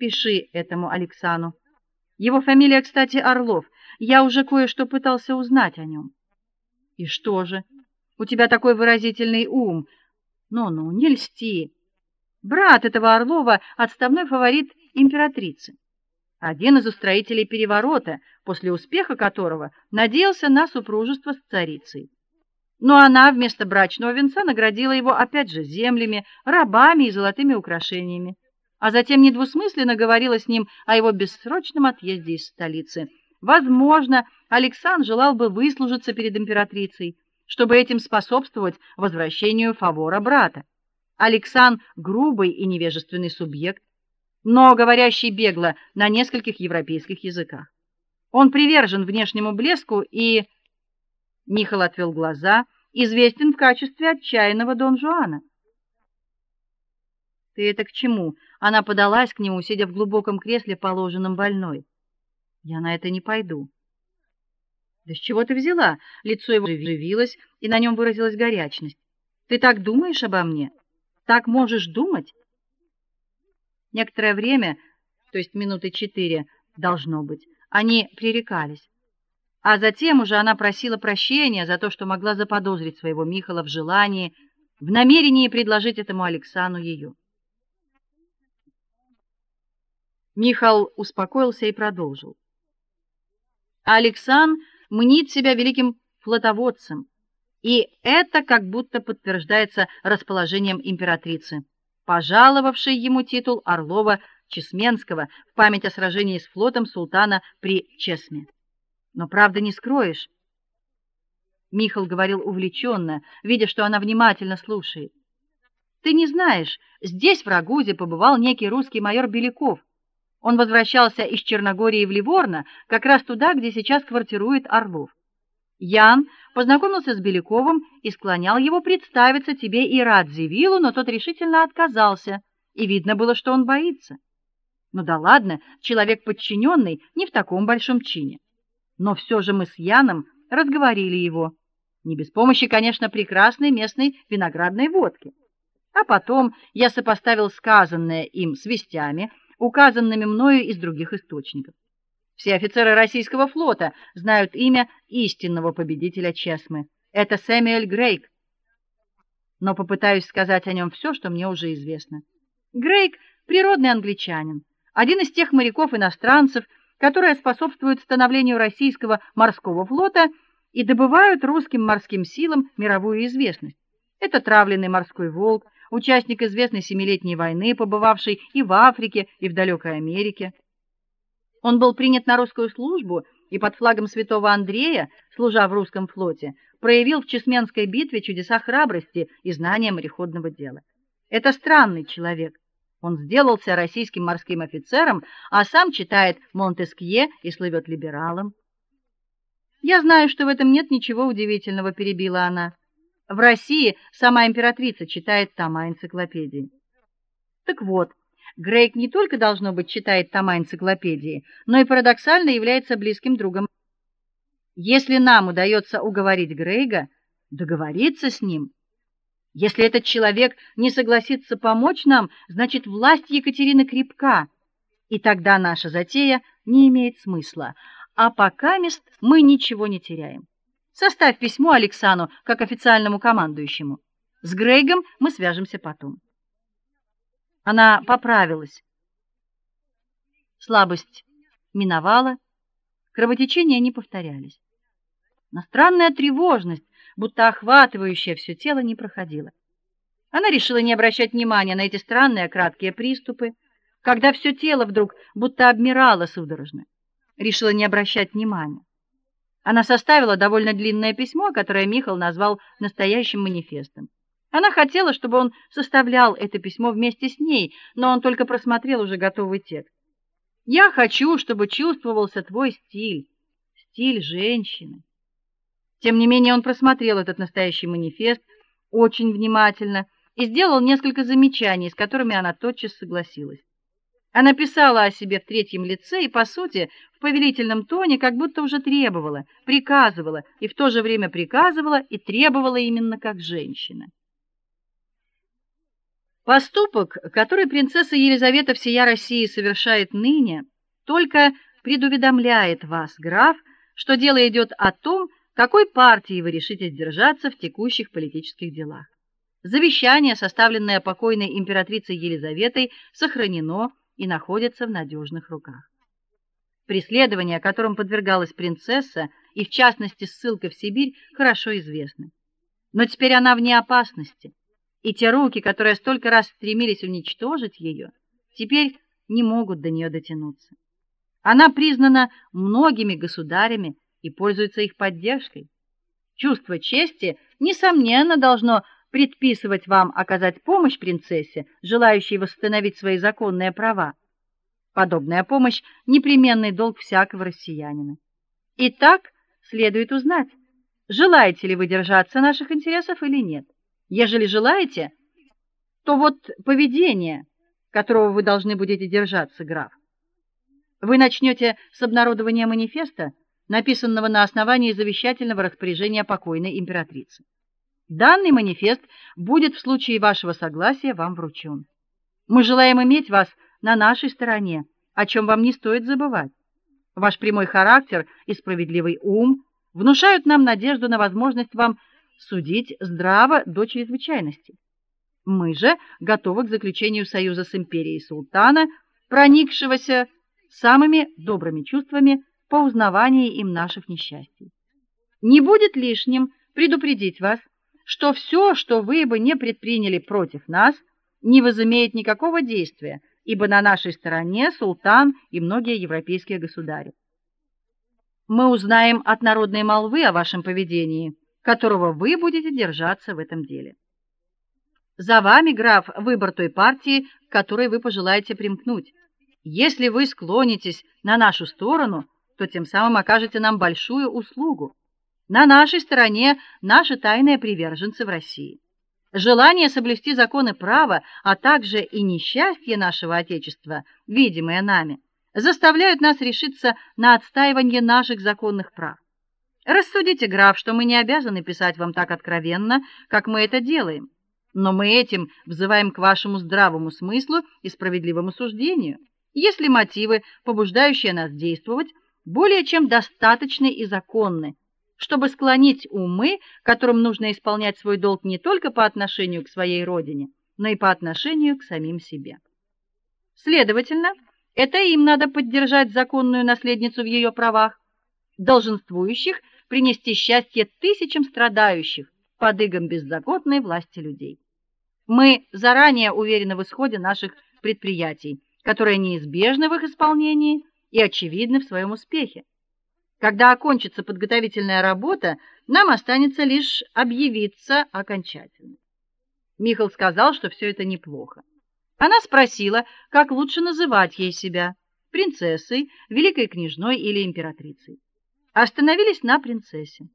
Пиши этому Александру. Его фамилия, кстати, Орлов. Я уже кое-что пытался узнать о нем. И что же? У тебя такой выразительный ум. Ну-ну, не льсти. Брат этого Орлова отставной фаворит императрицы. Один из устроителей переворота, после успеха которого надеялся на супружество с царицей. Но она вместо брачного венца наградила его опять же землями, рабами и золотыми украшениями, а затем недвусмысленно говорила с ним о его бессрочном отъезде из столицы. Возможно, Александр желал бы выслужиться перед императрицей, чтобы этим способствовать возвращению фавора брата. Александр грубый и невежественный субъект, но говорящий бегло на нескольких европейских языках. Он привержен внешнему блеску и Михаил отвел глаза, известен в качестве отчаянного Дон Жуана. Ты это к чему? Она подалась к нему, сидя в глубоком кресле, положенном больной. Я на это не пойду. Да с чего ты взяла? Лицо его оживилось, и на нем выразилась горячность. Ты так думаешь обо мне? Так можешь думать? Некоторое время, то есть минуты четыре, должно быть, они пререкались. А затем уже она просила прощения за то, что могла заподозрить своего Михала в желании, в намерении предложить этому Александру ее. Михаил успокоился и продолжил. Александр мнит себя великим флотоводцем, и это как будто подтверждается расположением императрицы, пожаловавшей ему титул Орлова Чесменского в память о сражении с флотом султана при Чесме. Но правда не скроешь. Михаил говорил увлеченно, видя, что она внимательно слушает. Ты не знаешь, здесь в Рагузе побывал некий русский майор Беляков. Он возвращался из Черногории в Ливорно, как раз туда, где сейчас квартирует Орлов. Ян познакомился с Беляковым и склонял его представиться тебе и Радзивиллу, но тот решительно отказался, и видно было, что он боится. Ну да ладно, человек подчиненный не в таком большом чине. Но все же мы с Яном разговорили его, не без помощи, конечно, прекрасной местной виноградной водки. А потом я сопоставил сказанное им с вестями, указанными мною из других источников. Все офицеры российского флота знают имя истинного победителя Чесмы. Это Сэмюэль Грейк. Но попытаюсь сказать о нем все, что мне уже известно. Грейк природный англичанин, один из тех моряков-иностранцев, которые способствуют становлению российского морского флота и добывают русским морским силам мировую известность. Это травленный морской волк, участник известной семилетней войны, побывавший и в Африке, и в далекой Америке. Он был принят на русскую службу и под флагом святого Андрея, служа в русском флоте, проявил в Чесменской битве чудеса храбрости и знания мореходного дела. Это странный человек. Он сделался российским морским офицером, а сам читает Монтескье и слывет либералом. Я знаю, что в этом нет ничего удивительного, перебила она. В России сама императрица читает тома энциклопедии. Так вот, Грейк не только должно быть читает тома энциклопедии, но и парадоксально является близким другом. Если нам удается уговорить Грейга договориться с ним, если этот человек не согласится помочь нам, значит, власть Екатерины крепка, и тогда наша затея не имеет смысла. А пока мест мы ничего не теряем. Составь письмо Александру как официальному командующему. С Грейгом мы свяжемся потом. Она поправилась. Слабость миновала, кровотечения не повторялись. Но странная тревожность, будто охватывающая все тело, не проходила. Она решила не обращать внимания на эти странные краткие приступы, когда все тело вдруг будто обмирало судорожно. Решила не обращать внимания. Она составила довольно длинное письмо, которое Михаил назвал настоящим манифестом. Она хотела, чтобы он составлял это письмо вместе с ней, но он только просмотрел уже готовый текст. Я хочу, чтобы чувствовался твой стиль, стиль женщины. Тем не менее он просмотрел этот настоящий манифест очень внимательно и сделал несколько замечаний, с которыми она тотчас согласилась. Она писала о себе в третьем лице и, по сути, в повелительном тоне, как будто уже требовала, приказывала и в то же время приказывала и требовала именно как женщина. Поступок, который принцесса Елизавета всея России совершает ныне, только предуведомляет вас, граф, что дело идет о том, какой партии вы решите держаться в текущих политических делах. Завещание, составленное покойной императрицей Елизаветой, сохранено и находится в надежных руках. Преследования, которым подвергалась принцесса, и в частности ссылка в Сибирь, хорошо известны. Но теперь она вне опасности, и те руки, которые столько раз стремились уничтожить ее, теперь не могут до нее дотянуться. Она признана многими государями и пользуется их поддержкой. Чувство чести несомненно должно предписывать вам оказать помощь принцессе, желающей восстановить свои законные права. Подобная помощь непременный долг всякого россиянина. Итак, следует узнать, желаете ли вы держаться наших интересов или нет. Ежели желаете, то вот поведение, которого вы должны будете держаться, граф. Вы начнете с обнародования манифеста, написанного на основании завещательного распоряжения покойной императрицы. Данный манифест будет в случае вашего согласия вам вручен. Мы желаем иметь вас на нашей стороне, о чем вам не стоит забывать. Ваш прямой характер и справедливый ум внушают нам надежду на возможность вам судить здраво до чрезвычайности. Мы же готовы к заключению союза с империей султана, проникшегося самыми добрыми чувствами по узнаванию им наших несчастий. Не будет лишним предупредить вас, что все, что вы бы не предприняли против нас, не возымеет никакого действия, ибо на нашей стороне султан и многие европейские государи. Мы узнаем от народной молвы о вашем поведении, которого вы будете держаться в этом деле. За вами, граф, выбор той партии, к которой вы пожелаете примкнуть. Если вы склонитесь на нашу сторону, то тем самым окажете нам большую услугу. На нашей стороне наши тайные приверженцы в России. Желание соблюсти законы права, а также и несчастье нашего отечества, видимое нами, заставляют нас решиться на отстаивание наших законных прав. Рассудите, граф, что мы не обязаны писать вам так откровенно, как мы это делаем, но мы этим взываем к вашему здравому смыслу и справедливому суждению. Если мотивы, побуждающие нас действовать, более чем достаточны и законны, чтобы склонить умы, которым нужно исполнять свой долг не только по отношению к своей родине, но и по отношению к самим себе. Следовательно, это им надо поддержать законную наследницу в ее правах, долженствующих принести счастье тысячам страдающих под игом беззаконной власти людей. Мы заранее уверены в исходе наших предприятий, которые неизбежны в их исполнении и очевидны в своем успехе. Когда окончится подготовительная работа, нам останется лишь объявиться окончательно. Михаил сказал, что все это неплохо. Она спросила, как лучше называть ей себя: принцессой, великой княжной или императрицей. Остановились на принцессе.